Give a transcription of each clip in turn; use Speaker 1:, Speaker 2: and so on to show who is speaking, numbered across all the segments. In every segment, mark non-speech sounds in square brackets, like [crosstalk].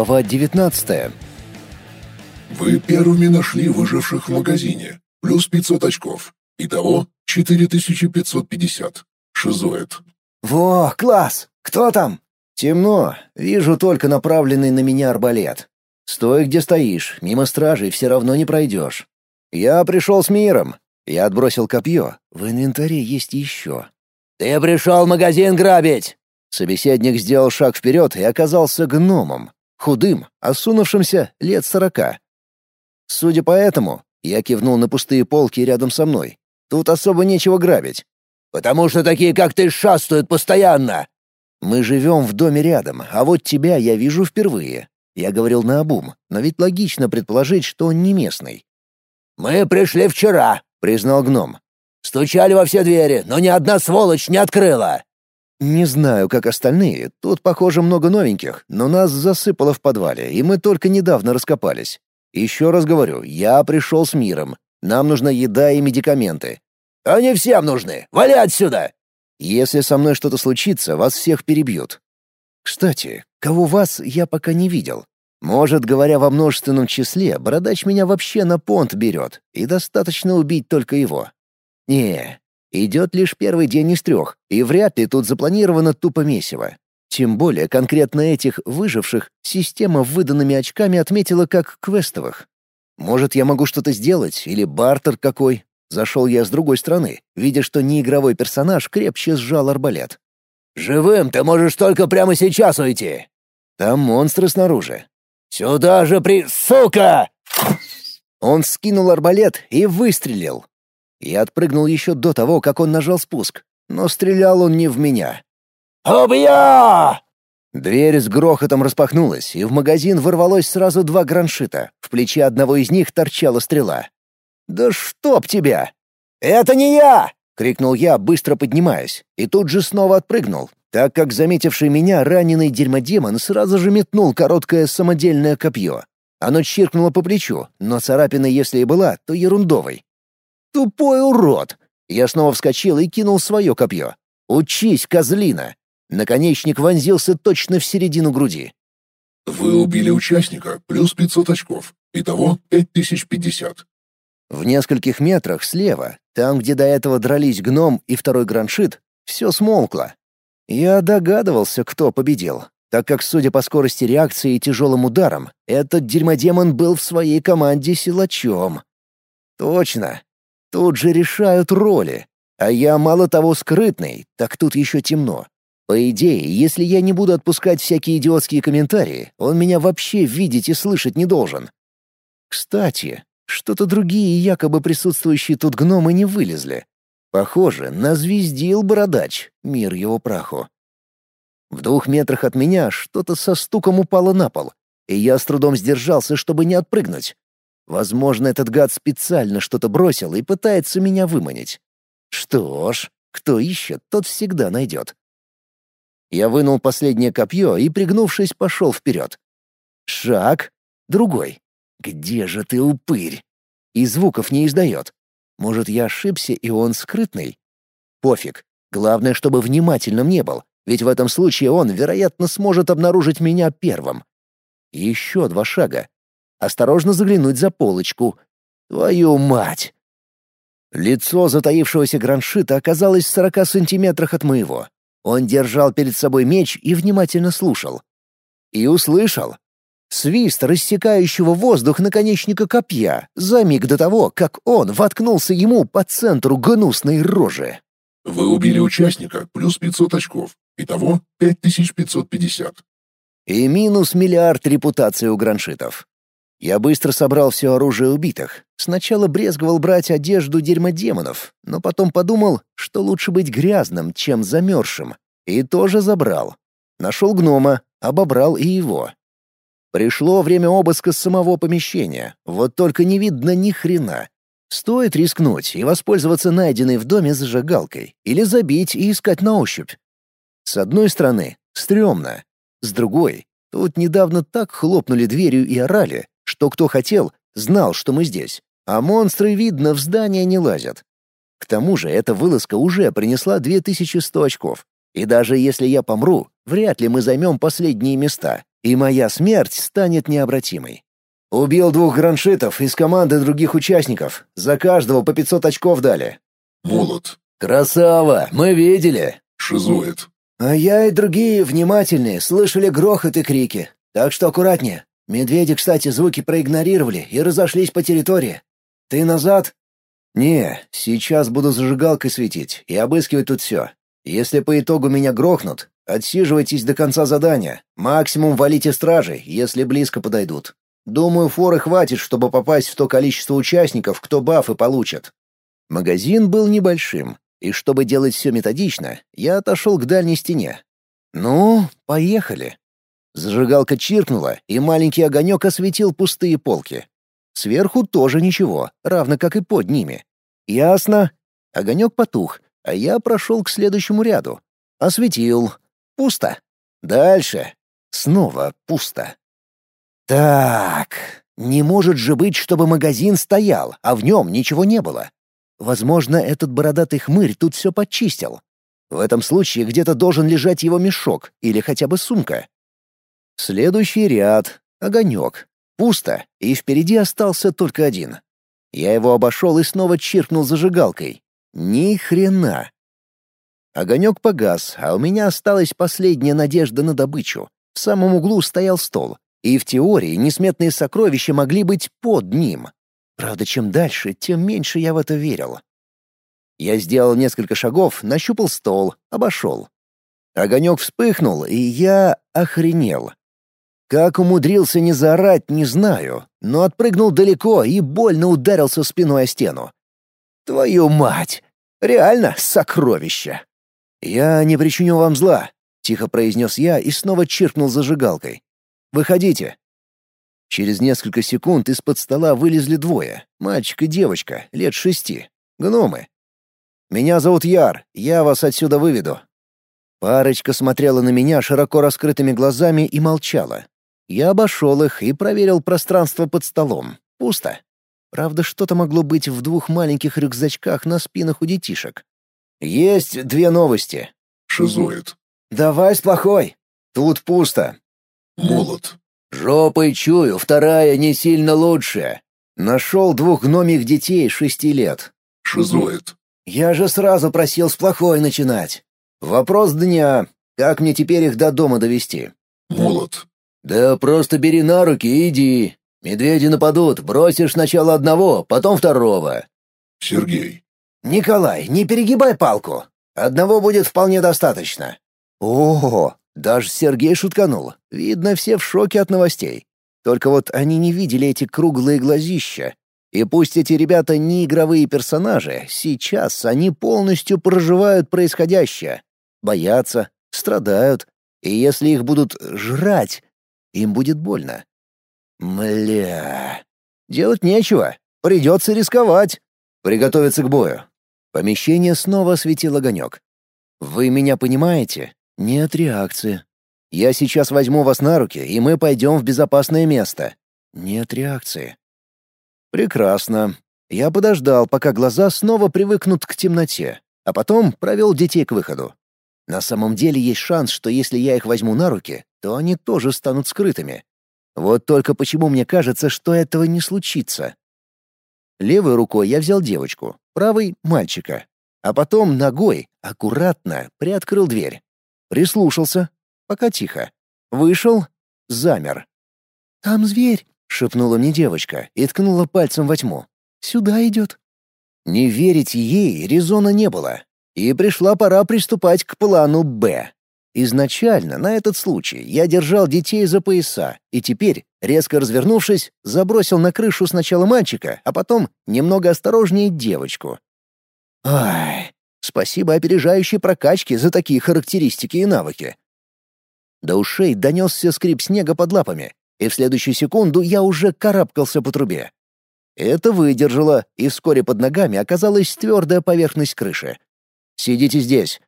Speaker 1: Глава 19
Speaker 2: Вы первыми нашли выживших в магазине. Плюс 500 очков. Итого 4550. Шизоид.
Speaker 1: Во, класс! Кто там? Темно. Вижу только направленный на меня арбалет. Стой, где стоишь. Мимо стражей все равно не пройдешь. Я пришел с миром. Я отбросил копье. В инвентаре есть еще. Ты пришел в магазин грабить! Собеседник сделал шаг вперед и оказался гномом. Худым, осунувшимся, лет сорока. Судя по этому, я кивнул на пустые полки рядом со мной. Тут особо нечего грабить. «Потому что такие, как ты, шастают постоянно!» «Мы живем в доме рядом, а вот тебя я вижу впервые». Я говорил наобум, но ведь логично предположить, что он не местный. «Мы пришли вчера», — признал гном. «Стучали во все двери, но ни одна сволочь не открыла». Не знаю, как остальные. Тут, похоже, много новеньких, но нас засыпало в подвале, и мы только недавно раскопались. Еще раз говорю, я пришел с миром. Нам нужна еда и медикаменты. Они всем нужны. Вали отсюда! Если со мной что-то случится, вас всех перебьют. Кстати, кого вас я пока не видел. Может, говоря во множественном числе, бородач меня вообще на понт берет, и достаточно убить только его. Не, Идет лишь первый день из трех, и вряд ли тут запланировано тупо месиво. Тем более конкретно этих выживших система выданными очками отметила как квестовых. Может, я могу что-то сделать, или бартер какой? Зашел я с другой стороны, видя, что неигровой персонаж крепче сжал арбалет. «Живым ты можешь только прямо сейчас уйти!» «Там монстры снаружи». «Сюда же при... сука!» Он скинул арбалет и выстрелил. Я отпрыгнул еще до того, как он нажал спуск, но стрелял он не в меня. «Убью!» Дверь с грохотом распахнулась, и в магазин ворвалось сразу два граншита. В плече одного из них торчала стрела. «Да чтоб тебя!» «Это не я!» — крикнул я, быстро поднимаясь, и тут же снова отпрыгнул, так как заметивший меня раненый дерьмодемон сразу же метнул короткое самодельное копье. Оно чиркнуло по плечу, но царапина, если и была, то ерундовой. Тупой урод! Я снова вскочил и кинул свое копье. «Учись, козлина!» Наконечник вонзился точно в середину груди.
Speaker 2: Вы убили участника, плюс 500 очков. Итого 5050.
Speaker 1: В нескольких метрах слева, там, где до этого дрались гном и второй граншит, все смолкло. Я догадывался, кто победил, так как, судя по скорости реакции и тяжелым ударам, этот дерьмодемон был в своей команде силачом. Точно, Тут же решают роли. А я мало того скрытный, так тут еще темно. По идее, если я не буду отпускать всякие идиотские комментарии, он меня вообще видеть и слышать не должен. Кстати, что-то другие якобы присутствующие тут гномы не вылезли. Похоже, назвездил бородач, мир его праху. В двух метрах от меня что-то со стуком упало на пол, и я с трудом сдержался, чтобы не отпрыгнуть. Возможно, этот гад специально что-то бросил и пытается меня выманить. Что ж, кто ищет, тот всегда найдет. Я вынул последнее копье и, пригнувшись, пошел вперед. Шаг. Другой. Где же ты, упырь? И звуков не издает. Может, я ошибся, и он скрытный? Пофиг. Главное, чтобы внимательным не был, ведь в этом случае он, вероятно, сможет обнаружить меня первым. Еще два шага, осторожно заглянуть за полочку. Твою мать! Лицо затаившегося граншита оказалось в сорока сантиметрах от моего. Он держал перед собой меч и внимательно слушал. И услышал. Свист рассекающего воздух наконечника копья за миг до того, как он воткнулся ему по центру гнусной рожи.
Speaker 2: Вы убили участника, плюс 500 очков. Итого 5550.
Speaker 1: И минус миллиард репутации у граншитов. Я быстро собрал все оружие убитых. Сначала брезговал брать одежду дерьмодемонов, но потом подумал, что лучше быть грязным, чем замерзшим. И тоже забрал. Нашел гнома, обобрал и его. Пришло время обыска самого помещения, вот только не видно ни хрена. Стоит рискнуть и воспользоваться найденной в доме зажигалкой или забить и искать на ощупь. С одной стороны, стрёмно. С другой, тут недавно так хлопнули дверью и орали, что кто хотел, знал, что мы здесь. А монстры, видно, в здание не лазят. К тому же эта вылазка уже принесла 2100 очков. И даже если я помру, вряд ли мы займем последние места. и моя смерть станет необратимой. Убил двух граншитов из команды других участников. За каждого по 500 очков дали.
Speaker 2: Молот.
Speaker 1: Красава, мы видели.
Speaker 2: Шизоид.
Speaker 1: А я и другие внимательные слышали грохот и крики. Так что аккуратнее. Медведи, кстати, звуки проигнорировали и разошлись по территории. Ты назад? Не, сейчас буду зажигалкой светить и обыскивать тут все. Если по итогу меня грохнут, отсиживайтесь до конца задания. Максимум валите стражей, если близко подойдут. Думаю, форы хватит, чтобы попасть в то количество участников, кто бафы получат. Магазин был небольшим, и чтобы делать все методично, я отошел к дальней стене. Ну, поехали. Зажигалка чиркнула, и маленький огонек осветил пустые полки. Сверху тоже ничего, равно как и под ними. Ясно. Огонек потух, а я прошел к следующему ряду. Осветил. Пусто. Дальше. Снова пусто. Так, не может же быть, чтобы магазин стоял, а в нем ничего не было. Возможно, этот бородатый хмырь тут все подчистил. В этом случае где-то должен лежать его мешок или хотя бы сумка. Следующий ряд — огонек. Пусто, и впереди остался только один. Я его обошел и снова чиркнул зажигалкой. Ни хрена. Огонек погас, а у меня осталась последняя надежда на добычу. В самом углу стоял стол, и в теории несметные сокровища могли быть под ним. Правда, чем дальше, тем меньше я в это верил. Я сделал несколько шагов, нащупал стол, обошел. Огонек вспыхнул, и я охренел. Как умудрился не заорать, не знаю, но отпрыгнул далеко и больно ударился спиной о стену. Твою мать! Реально сокровище! Я не причиню вам зла, — тихо произнес я и снова чиркнул зажигалкой. Выходите!» Через несколько секунд из-под стола вылезли двое — мальчик и девочка, лет шести. Гномы. «Меня зовут Яр, я вас отсюда выведу». Парочка смотрела на меня широко раскрытыми глазами и молчала. Я обошел их и проверил пространство под столом. Пусто. Правда, что-то могло быть в двух маленьких рюкзачках на спинах у детишек. «Есть две новости».
Speaker 2: Шизоид.
Speaker 1: «Давай с плохой. Тут пусто.
Speaker 2: Молот.
Speaker 1: Жопой чую, вторая не сильно лучше. Нашел двух гномих детей шести лет.
Speaker 2: Шизоид.
Speaker 1: Я же сразу просил с плохой начинать. Вопрос дня. Как мне теперь их до дома довести?
Speaker 2: Молот.
Speaker 1: Да просто бери на руки и иди. Медведи нападут, бросишь сначала одного, потом второго.
Speaker 2: Сергей.
Speaker 1: Николай, не перегибай палку. Одного будет вполне достаточно. О, даже Сергей шутканул. Видно, все в шоке от новостей. Только вот они не видели эти круглые глазища. И пусть эти ребята не игровые персонажи, сейчас они полностью проживают происходящее. Боятся, страдают. И если их будут жрать, им будет больно. Мля. Делать нечего. Придется рисковать. Приготовиться к бою. Помещение снова осветил огонек. Вы меня понимаете? Нет реакции. Я сейчас возьму вас на руки, и мы пойдем в безопасное место. Нет реакции. Прекрасно. Я подождал, пока глаза снова привыкнут к темноте, а потом провел детей к выходу. На самом деле есть шанс, что если я их возьму на руки, то они тоже станут скрытыми. Вот только почему мне кажется, что этого не случится. Левой рукой я взял девочку, правой — мальчика, а потом ногой аккуратно приоткрыл дверь. Прислушался. Пока тихо. Вышел. Замер. «Там зверь», — шепнула мне девочка и ткнула пальцем во тьму. «Сюда идет». Не верить ей резона не было. И пришла пора приступать к плану «Б». Изначально, на этот случай, я держал детей за пояса, и теперь, резко развернувшись, забросил на крышу сначала мальчика, а потом, немного осторожнее, девочку. Ай, Спасибо опережающей прокачке за такие характеристики и навыки. До ушей донесся скрип снега под лапами, и в следующую секунду я уже карабкался по трубе. Это выдержало, и вскоре под ногами оказалась твердая поверхность крыши. «Сидите здесь».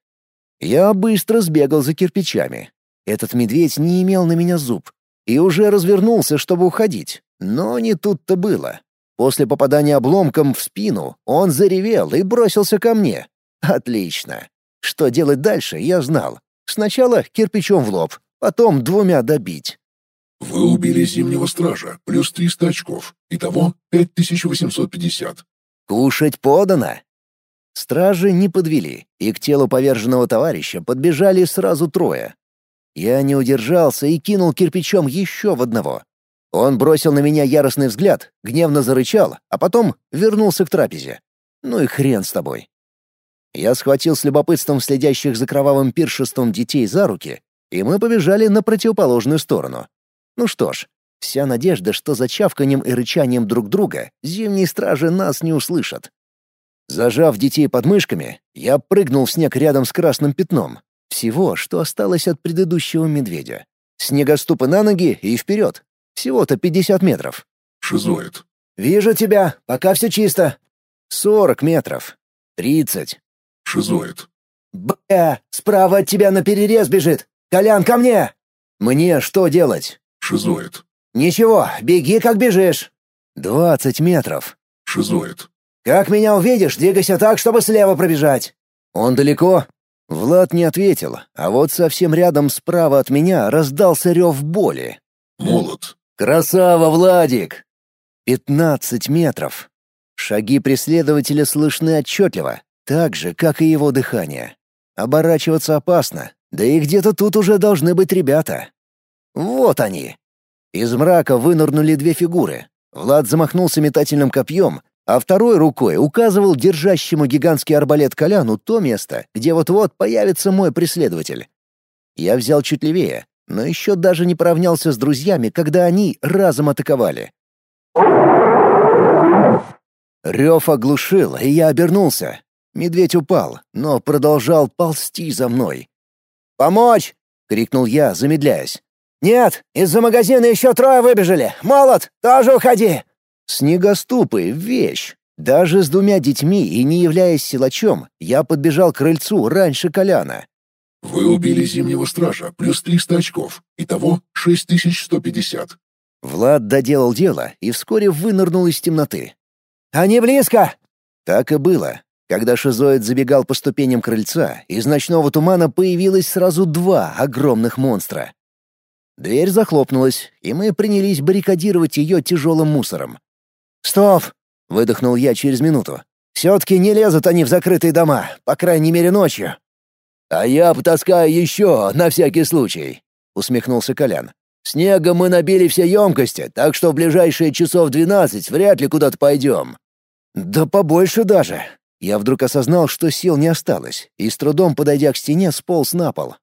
Speaker 1: Я быстро сбегал за кирпичами. Этот медведь не имел на меня зуб и уже развернулся, чтобы уходить. Но не тут-то было. После попадания обломком в спину он заревел и бросился ко мне, Отлично. Что делать дальше, я знал. Сначала кирпичом в лоб, потом двумя добить.
Speaker 2: Вы убили Зимнего Стража, плюс 300 очков. Итого 5850.
Speaker 1: Кушать подано. Стражи не подвели, и к телу поверженного товарища подбежали сразу трое. Я не удержался и кинул кирпичом еще в одного. Он бросил на меня яростный взгляд, гневно зарычал, а потом вернулся к трапезе. Ну и хрен с тобой. Я схватил с любопытством следящих за кровавым пиршеством детей за руки, и мы побежали на противоположную сторону. Ну что ж, вся надежда, что за чавканием и рычанием друг друга зимние стражи нас не услышат. Зажав детей под мышками, я прыгнул в снег рядом с красным пятном. Всего, что осталось от предыдущего медведя. Снегоступы на ноги и вперед. Всего-то 50 метров.
Speaker 2: Шизоид.
Speaker 1: «Вижу тебя, пока все чисто». «Сорок метров. Тридцать».
Speaker 2: Шизоид.
Speaker 1: «Бля, справа от тебя на перерез бежит! Колян, ко мне!» «Мне что делать?»
Speaker 2: Шизоид.
Speaker 1: «Ничего, беги, как бежишь». «Двадцать метров».
Speaker 2: Шизоид.
Speaker 1: «Как меня увидишь, двигайся так, чтобы слева пробежать». «Он далеко?» Влад не ответил, а вот совсем рядом справа от меня раздался рев боли.
Speaker 2: Молот.
Speaker 1: «Красава, Владик!» «Пятнадцать метров». Шаги преследователя слышны отчетливо, так же, как и его дыхание. Оборачиваться опасно, да и где-то тут уже должны быть ребята. Вот они. Из мрака вынырнули две фигуры. Влад замахнулся метательным копьем, а второй рукой указывал держащему гигантский арбалет Коляну то место, где вот-вот появится мой преследователь. Я взял чуть левее, но еще даже не поравнялся с друзьями, когда они разом атаковали. Рев оглушил, и я обернулся. Медведь упал, но продолжал ползти за мной. «Помочь!» — крикнул я, замедляясь. «Нет, из-за магазина еще трое выбежали! Молот, тоже уходи!» Снегоступы — вещь. Даже с двумя детьми и не являясь силачом, я подбежал к крыльцу раньше Коляна.
Speaker 2: Вы убили Зимнего Стража, плюс 300 очков. Итого 6150.
Speaker 1: Влад доделал дело и вскоре вынырнул из темноты. «Они близко!» Так и было. Когда шизоид забегал по ступеням крыльца, из ночного тумана появилось сразу два огромных монстра. Дверь захлопнулась, и мы принялись баррикадировать ее тяжелым мусором. «Стоп!» — выдохнул я через минуту. «Все-таки не лезут они в закрытые дома, по крайней мере ночью». «А я потаскаю еще, на всякий случай», — усмехнулся Колян. «Снегом мы набили все емкости, так что в ближайшие часов двенадцать вряд ли куда-то пойдем». «Да побольше даже». Я вдруг осознал, что сил не осталось, и с трудом, подойдя к стене, сполз на пол.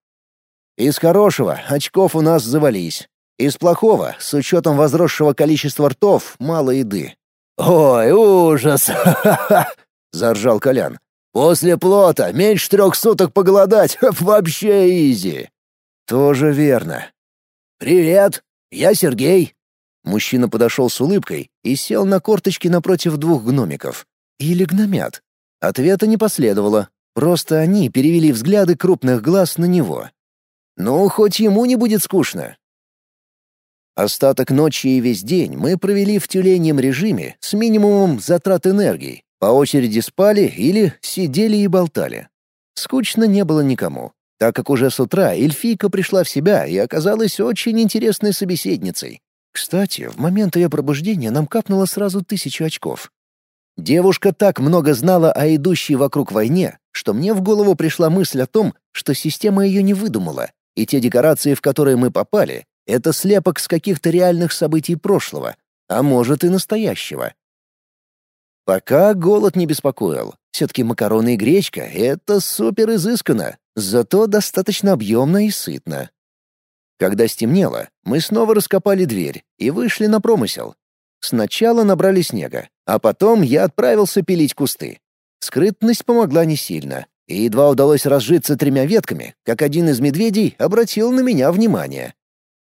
Speaker 1: Из хорошего очков у нас завались. Из плохого, с учетом возросшего количества ртов, мало еды. «Ой, ужас! [laughs] заржал Колян. «После плота меньше трех суток поголодать [laughs] — вообще изи!» «Тоже верно». «Привет, я Сергей». Мужчина подошел с улыбкой и сел на корточки напротив двух гномиков. Или гномят. Ответа не последовало, просто они перевели взгляды крупных глаз на него. Ну, хоть ему не будет скучно. Остаток ночи и весь день мы провели в тюленьем режиме с минимумом затрат энергии. По очереди спали или сидели и болтали. Скучно не было никому, так как уже с утра эльфийка пришла в себя и оказалась очень интересной собеседницей. Кстати, в момент ее пробуждения нам капнуло сразу тысячу очков. Девушка так много знала о идущей вокруг войне, что мне в голову пришла мысль о том, что система ее не выдумала, и те декорации, в которые мы попали, это слепок с каких-то реальных событий прошлого, а может и настоящего. Пока голод не беспокоил. Все-таки макароны и гречка — это супер изысканно, зато достаточно объемно и сытно. Когда стемнело, мы снова раскопали дверь и вышли на промысел. Сначала набрали снега, а потом я отправился пилить кусты. Скрытность помогла не сильно, и едва удалось разжиться тремя ветками, как один из медведей обратил на меня внимание.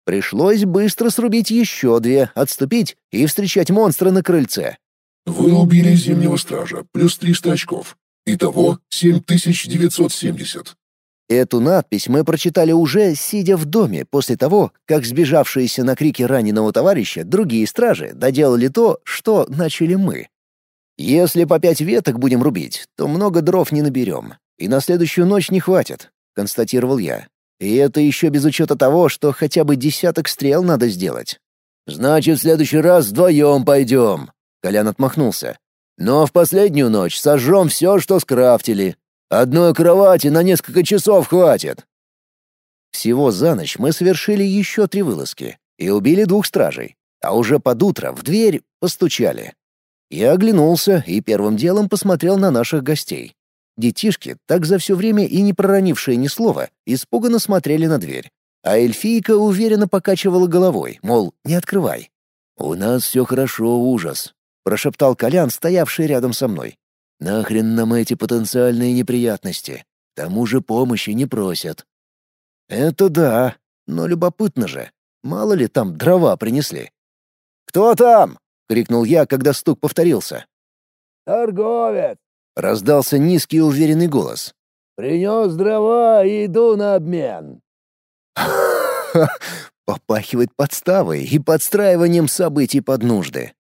Speaker 1: Пришлось быстро срубить еще две, отступить и встречать монстра на крыльце.
Speaker 2: Вы убили Зимнего Стража, плюс 300 очков. Итого 7970.
Speaker 1: Эту надпись мы прочитали уже, сидя в доме, после того, как сбежавшиеся на крики раненого товарища другие стражи доделали то, что начали мы. Если по пять веток будем рубить, то много дров не наберем. И на следующую ночь не хватит», — констатировал я. И это еще без учета того, что хотя бы десяток стрел надо сделать. «Значит, в следующий раз вдвоем пойдем», — Колян отмахнулся. «Но в последнюю ночь сожжем все, что скрафтили. Одной кровати на несколько часов хватит». Всего за ночь мы совершили еще три вылазки и убили двух стражей, а уже под утро в дверь постучали. Я оглянулся и первым делом посмотрел на наших гостей. Детишки, так за все время и не проронившие ни слова, испуганно смотрели на дверь. А эльфийка уверенно покачивала головой, мол, не открывай. «У нас все хорошо, ужас», — прошептал Колян, стоявший рядом со мной. «Нахрен нам эти потенциальные неприятности? К тому же помощи не просят». «Это да, но любопытно же. Мало ли там дрова принесли». «Кто там?» — крикнул я, когда стук повторился.
Speaker 3: «Торговец!»
Speaker 1: — раздался низкий уверенный голос.
Speaker 3: «Принес дрова и иду на обмен». [laughs]
Speaker 1: Попахивает подставой и подстраиванием событий под нужды.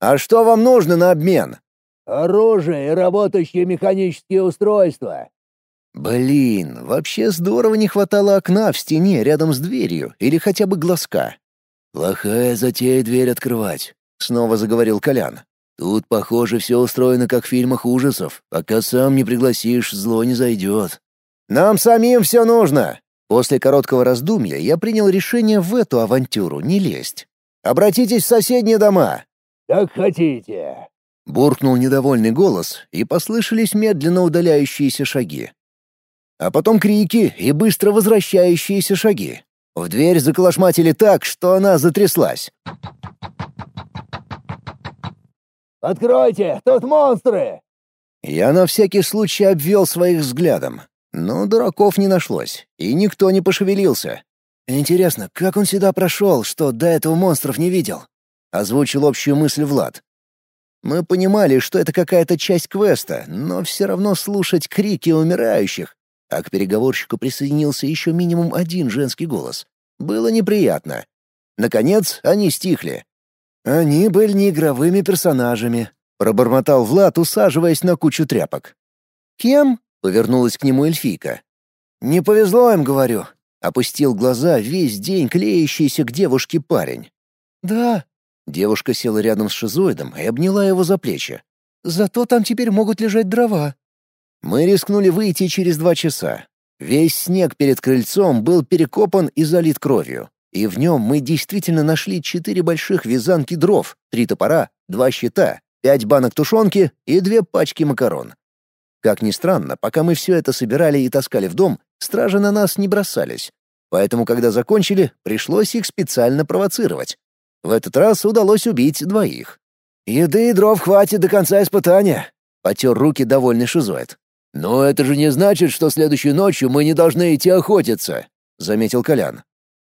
Speaker 1: «А что вам нужно на обмен?»
Speaker 3: «Оружие и работающие механические устройства».
Speaker 1: Блин, вообще здорово не хватало окна в стене рядом с дверью или хотя бы глазка. «Плохая затея дверь открывать», — снова заговорил Колян. «Тут, похоже, все устроено как в фильмах ужасов. Пока сам не пригласишь, зло не зайдет». «Нам самим все нужно!» После короткого раздумья я принял решение в эту авантюру не лезть. «Обратитесь в соседние дома!»
Speaker 3: «Как хотите!»
Speaker 1: Буркнул недовольный голос, и послышались медленно удаляющиеся шаги. А потом крики и быстро возвращающиеся шаги. В дверь заколошматили так, что она затряслась.
Speaker 3: «Откройте! Тут монстры!»
Speaker 1: Я на всякий случай обвел своих взглядом. Но дураков не нашлось, и никто не пошевелился. «Интересно, как он сюда прошел, что до этого монстров не видел?» — озвучил общую мысль Влад. Мы понимали, что это какая-то часть квеста, но все равно слушать крики умирающих, а к переговорщику присоединился еще минимум один женский голос, было неприятно. Наконец, они стихли. «Они были не игровыми персонажами», — пробормотал Влад, усаживаясь на кучу тряпок. «Кем?» Повернулась к нему эльфийка. «Не повезло им, говорю», — опустил глаза весь день клеящийся к девушке парень. «Да». Девушка села рядом с шизоидом и обняла его за плечи. «Зато там теперь могут лежать дрова». Мы рискнули выйти через два часа. Весь снег перед крыльцом был перекопан и залит кровью. И в нем мы действительно нашли четыре больших вязанки дров, три топора, два щита, пять банок тушенки и две пачки макарон. Как ни странно, пока мы все это собирали и таскали в дом, стражи на нас не бросались. Поэтому, когда закончили, пришлось их специально провоцировать. В этот раз удалось убить двоих. «Еды и дров хватит до конца испытания», — потер руки довольный шизоид. «Но это же не значит, что следующей ночью мы не должны идти охотиться», — заметил Колян.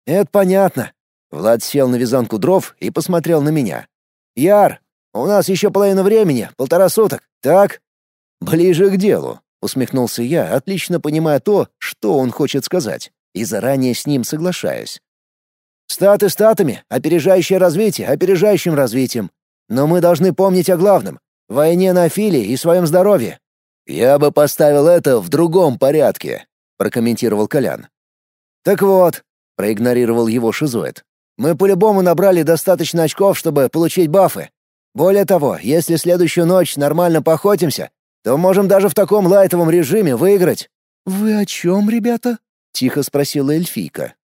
Speaker 1: «Это понятно». Влад сел на вязанку дров и посмотрел на меня. «Яр, у нас еще половина времени, полтора суток, так?» «Ближе к делу», — усмехнулся я, отлично понимая то, что он хочет сказать, и заранее с ним соглашаясь. «Статы статами, опережающее развитие опережающим развитием. Но мы должны помнить о главном — войне на Филе и своем здоровье». «Я бы поставил это в другом порядке», — прокомментировал Колян. «Так вот», — проигнорировал его шизоид, «мы по-любому набрали достаточно очков, чтобы получить бафы. Более того, если следующую ночь нормально поохотимся, то можем даже в таком лайтовом режиме выиграть». «Вы о чем, ребята?» — тихо спросила эльфийка.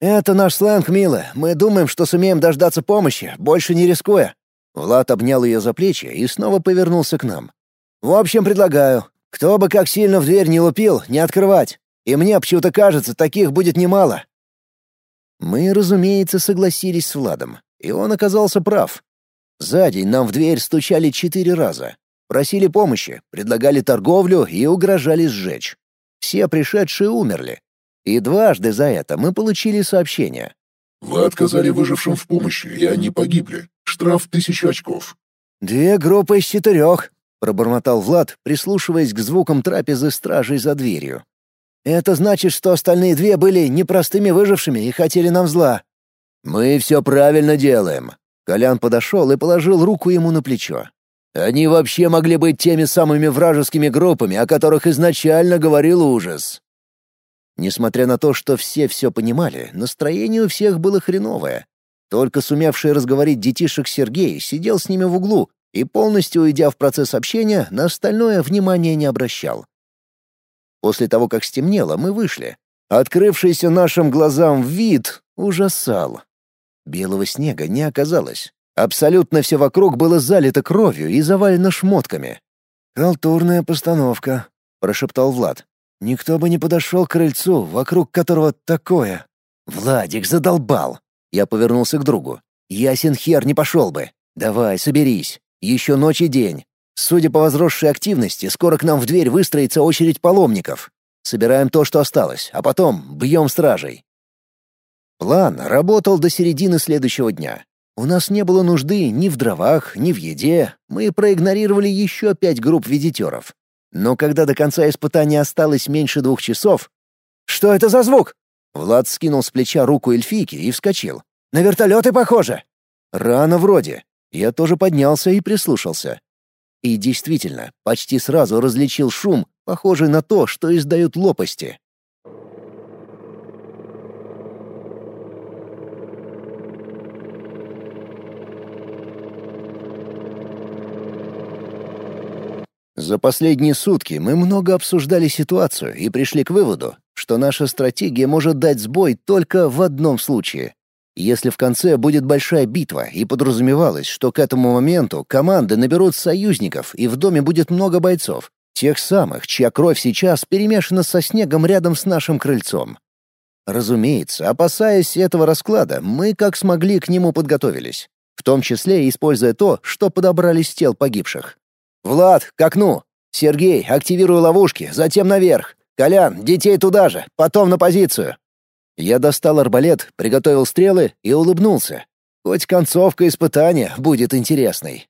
Speaker 1: «Это наш сленг, милая. Мы думаем, что сумеем дождаться помощи, больше не рискуя». Влад обнял ее за плечи и снова повернулся к нам. «В общем, предлагаю. Кто бы как сильно в дверь не лупил, не открывать. И мне почему-то кажется, таких будет немало». Мы, разумеется, согласились с Владом, и он оказался прав. За день нам в дверь стучали четыре раза. Просили помощи, предлагали торговлю и угрожали сжечь. Все пришедшие умерли. И дважды за это мы получили сообщение.
Speaker 2: Вы отказали выжившим в помощи, и они погибли. Штраф тысяча очков.
Speaker 1: «Две группы из четырех», — пробормотал Влад, прислушиваясь к звукам трапезы стражей за дверью. «Это значит, что остальные две были непростыми выжившими и хотели нам зла». «Мы все правильно делаем». Колян подошел и положил руку ему на плечо. Они вообще могли быть теми самыми вражескими группами, о которых изначально говорил ужас. Несмотря на то, что все все понимали, настроение у всех было хреновое. Только сумевший разговорить детишек Сергей сидел с ними в углу и, полностью уйдя в процесс общения, на остальное внимания не обращал. После того, как стемнело, мы вышли. Открывшийся нашим глазам вид ужасал. Белого снега не оказалось. Абсолютно все вокруг было залито кровью и завалено шмотками. «Халтурная постановка», — прошептал Влад. «Никто бы не подошел к крыльцу, вокруг которого такое». «Владик задолбал!» Я повернулся к другу. «Ясен хер не пошел бы. Давай, соберись. Еще ночь и день. Судя по возросшей активности, скоро к нам в дверь выстроится очередь паломников. Собираем то, что осталось, а потом бьем стражей». План работал до середины следующего дня. У нас не было нужды ни в дровах, ни в еде. Мы проигнорировали еще пять групп визитеров. Но когда до конца испытания осталось меньше двух часов... «Что это за звук?» Влад скинул с плеча руку эльфийки и вскочил. «На вертолеты похоже!» «Рано вроде». Я тоже поднялся и прислушался. И действительно, почти сразу различил шум, похожий на то, что издают лопасти. За последние сутки мы много обсуждали ситуацию и пришли к выводу, что наша стратегия может дать сбой только в одном случае. Если в конце будет большая битва и подразумевалось, что к этому моменту команды наберут союзников и в доме будет много бойцов, тех самых, чья кровь сейчас перемешана со снегом рядом с нашим крыльцом. Разумеется, опасаясь этого расклада, мы как смогли к нему подготовились, в том числе используя то, что подобрали с тел погибших. «Влад, к окну! Сергей, активируй ловушки, затем наверх! Колян, детей туда же, потом на позицию!» Я достал арбалет, приготовил стрелы и улыбнулся. Хоть концовка испытания будет интересной.